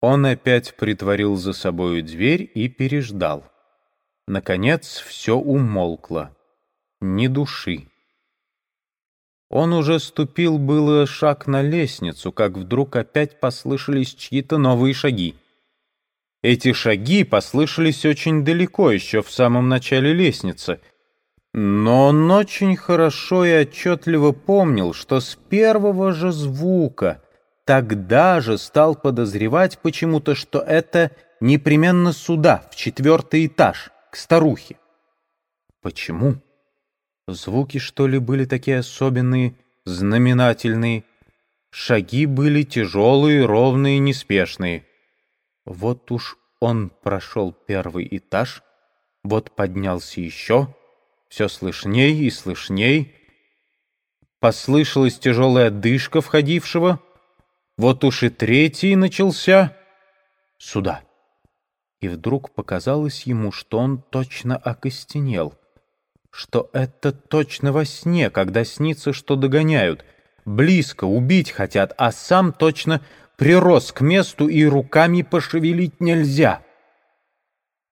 Он опять притворил за собою дверь и переждал. Наконец все умолкло. Ни души. Он уже ступил было шаг на лестницу, как вдруг опять послышались чьи-то новые шаги. Эти шаги послышались очень далеко, еще в самом начале лестницы. Но он очень хорошо и отчетливо помнил, что с первого же звука тогда же стал подозревать почему-то, что это непременно сюда, в четвертый этаж, к старухе. Почему? Звуки, что ли, были такие особенные, знаменательные. Шаги были тяжелые, ровные, неспешные. Вот уж он прошел первый этаж, вот поднялся еще, все слышней и слышней. Послышалась тяжелая дышка входившего. Вот уж и третий начался. Сюда. И вдруг показалось ему, что он точно окостенел, что это точно во сне, когда снится, что догоняют, близко убить хотят, а сам точно прирос к месту и руками пошевелить нельзя.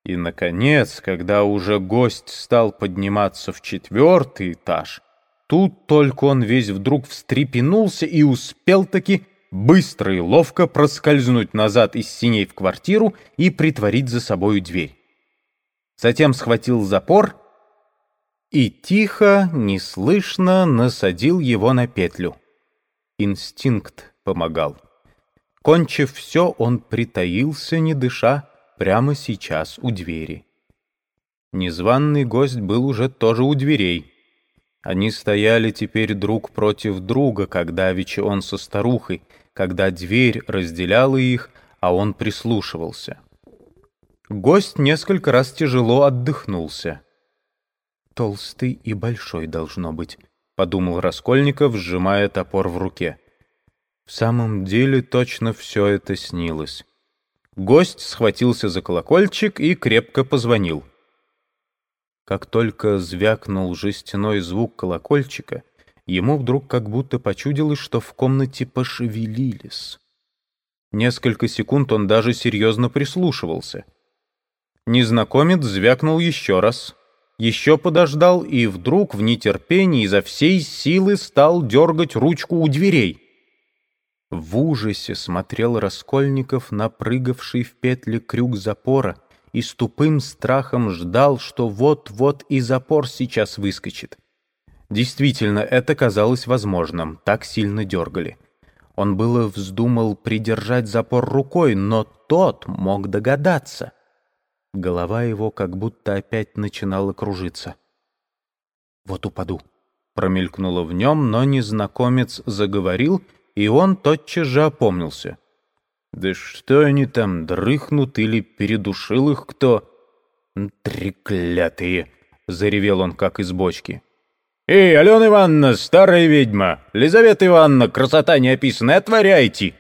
И, наконец, когда уже гость стал подниматься в четвертый этаж, тут только он весь вдруг встрепенулся и успел-таки быстро и ловко проскользнуть назад из синей в квартиру и притворить за собою дверь. Затем схватил запор и тихо, неслышно насадил его на петлю. Инстинкт помогал. Кончив все, он притаился, не дыша, прямо сейчас у двери. Незваный гость был уже тоже у дверей. Они стояли теперь друг против друга, когда вече он со старухой, когда дверь разделяла их, а он прислушивался. Гость несколько раз тяжело отдохнулся. «Толстый и большой должно быть», — подумал Раскольников, сжимая топор в руке. В самом деле точно все это снилось. Гость схватился за колокольчик и крепко позвонил. Как только звякнул жестяной звук колокольчика, ему вдруг как будто почудилось, что в комнате пошевелились. Несколько секунд он даже серьезно прислушивался. Незнакомец звякнул еще раз, еще подождал и вдруг в нетерпении изо всей силы стал дергать ручку у дверей. В ужасе смотрел Раскольников на прыгавший в петли крюк запора и с тупым страхом ждал, что вот-вот и запор сейчас выскочит. Действительно, это казалось возможным, так сильно дергали. Он было вздумал придержать запор рукой, но тот мог догадаться. Голова его как будто опять начинала кружиться. «Вот упаду», — промелькнуло в нем, но незнакомец заговорил — и он тотчас же опомнился. «Да что они там, дрыхнут или передушил их кто?» «Треклятые!» — заревел он, как из бочки. «Эй, Алена Ивановна, старая ведьма! Лизавета Ивановна, красота неописанная, отворяйте!»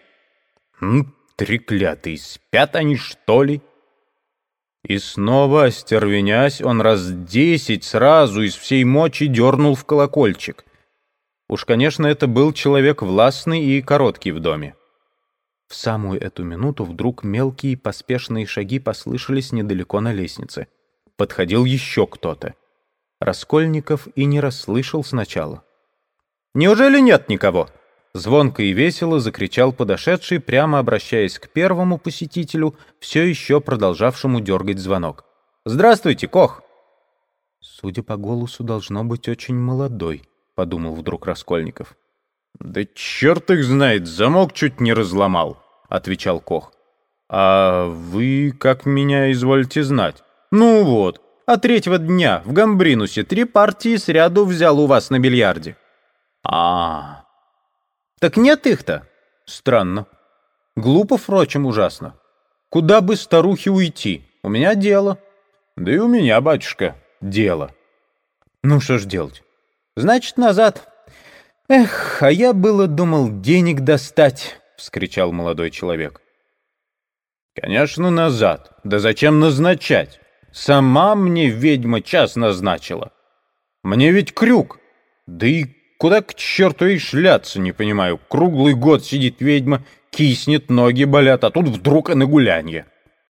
«Треклятые, спят они, что ли?» И снова, остервенясь, он раз десять сразу из всей мочи дернул в колокольчик. Уж, конечно, это был человек властный и короткий в доме. В самую эту минуту вдруг мелкие поспешные шаги послышались недалеко на лестнице. Подходил еще кто-то. Раскольников и не расслышал сначала. «Неужели нет никого?» Звонко и весело закричал подошедший, прямо обращаясь к первому посетителю, все еще продолжавшему дергать звонок. «Здравствуйте, Кох!» Судя по голосу, должно быть очень молодой подумал вдруг Раскольников. «Да черт их знает, замок чуть не разломал», — отвечал Кох. «А вы как меня извольте знать?» «Ну вот, а третьего дня в Гамбринусе три партии сряду взял у вас на бильярде». А, -а, а Так нет их-то?» «Странно. Глупо, впрочем, ужасно. Куда бы старухе уйти? У меня дело». «Да и у меня, батюшка, дело». «Ну что ж делать? Значит, назад. Эх, а я было думал денег достать, вскричал молодой человек. Конечно, назад. Да зачем назначать? Сама мне ведьма час назначила. Мне ведь крюк. Да и куда к черту и шляться, не понимаю. Круглый год сидит ведьма, киснет, ноги болят, а тут вдруг и на гулянье.